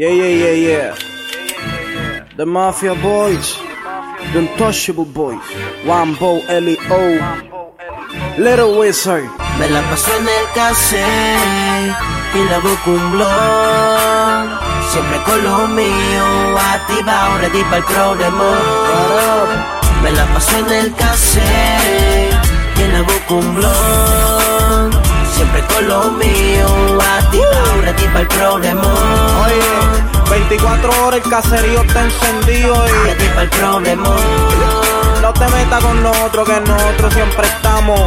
Yeah, yeah, yeah, yeah. The Mafia Boys. The Untouchable Boys. Wambo, L.O. Little Wizard. Me la paso en el cassette y la boca un blog. Siempre con lo mío, activado, ready para el problema. Me la paso en el cassette y la boca un blog. Siempre con lo mío, ready para el problema. Oye, 24 horas el caserío está encendido y Ready para el problema. Te metas con nosotros que nosotros siempre estamos.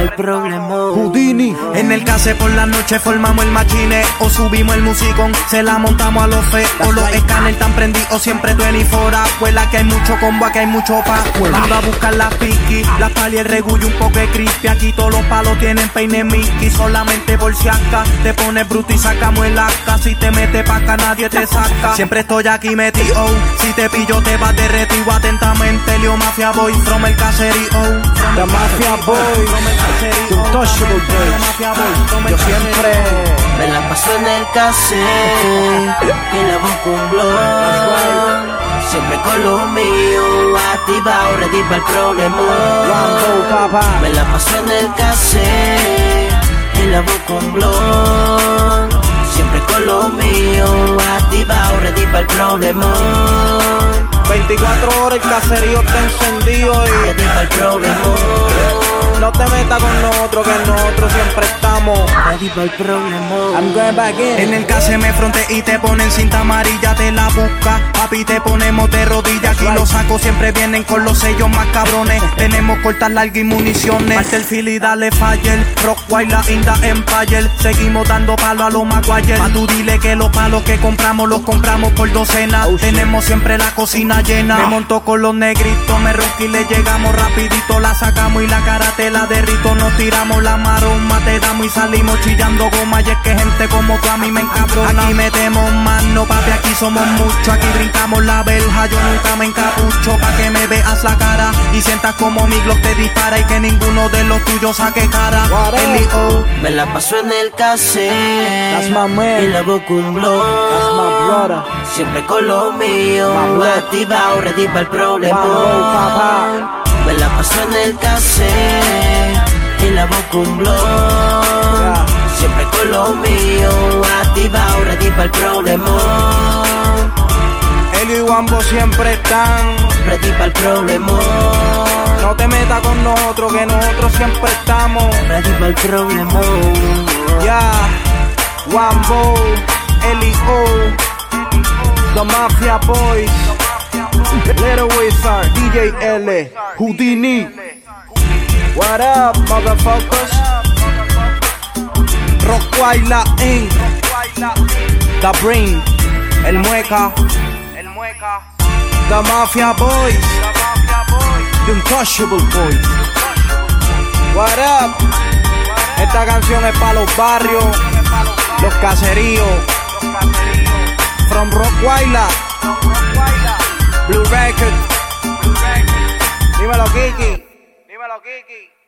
El problema. Houdini. En el case por la noche formamos el machine o subimos el musicón, se la montamos a los fe o los escáneres están prendidos siempre 24 Abuela que hay mucho combo, aquí hay mucho pa' Vamos a buscar las piqui, las pali, el regullo un poco de crispy Aquí todos los palos tienen peine Mickey Solamente por si acá te pones bruto y sacamos el acá Si te metes pa' acá nadie te saca Siempre estoy aquí metido, si te pillo te vas derretido atentamente Leo Mafia Boy from el caserío from The el Mafia caserío, caserío, The Untouchable Boy, Yo caserío. siempre. Me la paso en el cassette y la busco un blog. Siempre con lo mío, activado, ready para el problema. Me la paso en el cassette y la busco un blog. Siempre con lo mío, activado, ready para el problema. 24 horas el caserío está encendido y no te metas con nosotros que nosotros estamos. Ready para el problema. I'm going back in. En el case me fronte y te ponen cinta amarilla, te la busca. Papi, te ponemos de rodillas. Aquí los sacos siempre vienen con los sellos más cabrones. Tenemos cortas largas y municiones. Parte el fil y dale fire. Rock white, la Inda Empire. Seguimos dando palo a los Maguire. Pa' tú dile que los palos que compramos los compramos por docena. Tenemos siempre la cocina llena. Me monto con los negritos, me y le llegamos rapidito. La sacamos y la cara te la derrito. Nos tiramos la maroma, te damos y salimos chillando goma. Y es que gente como tú a mí me encabrona. Aquí metemos mano, papi, aquí somos muchos. Aquí brincamos la verja, yo nunca me encapucho. Pa' que me veas la cara y sientas como mi glock te dispara. Y que ninguno de los tuyos saque cara. L.O. Me la paso en el cassette That's my man. y la busco un blog. That's my brother. Siempre con lo mío, activado, ready para el problema. Me la paso en el cassette y la busco un blog. Yeah. Siempre con lo mío, activado, ready para el problema. Elio y Wambo siempre están. Ready para el problema. No te metas con nosotros que nosotros siempre estamos. Ready para el problema. Ya, Wambo, L.O. The Mafia Boys, Little Wizard, DJ L, Houdini. What up, motherfuckers? Rockwilla Inc. The Brain, El Mueca, The Mafia Boys, The Untouchable Boys. What up? Esta canción es para los barrios, los caseríos. From Rockwilla, Blue Record. Dímelo, Kiki. Dímelo, Kiki.